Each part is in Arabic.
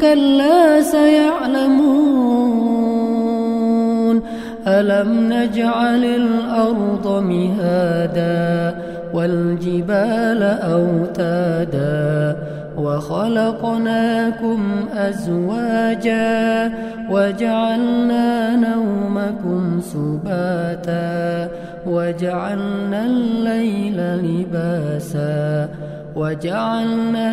كلا سيعلمون. ألم نجعل الأرض مهادا والجبال أوتادا وخلقناكم أزواجا وجعلنا نومكم سباتا وجعلنا الليل لباسا وجعلنا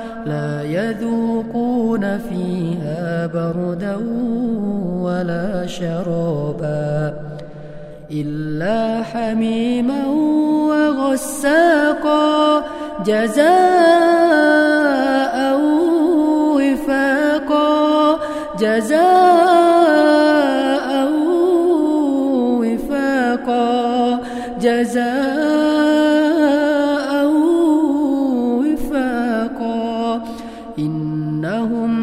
يذوقون فيها بردا ولا شرابا إلا حميما وغساقا جزاء وفاقا جزاء وفاقا جزاء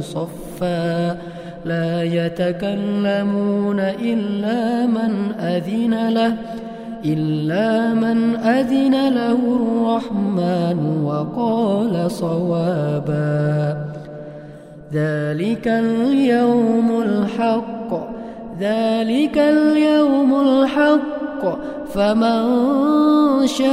صفا لا يتكلمون إلا من أذن له إلا من أذن له الرحمن وقال صوابا. ذلك اليوم الحق ذلك اليوم الحق فمن شاء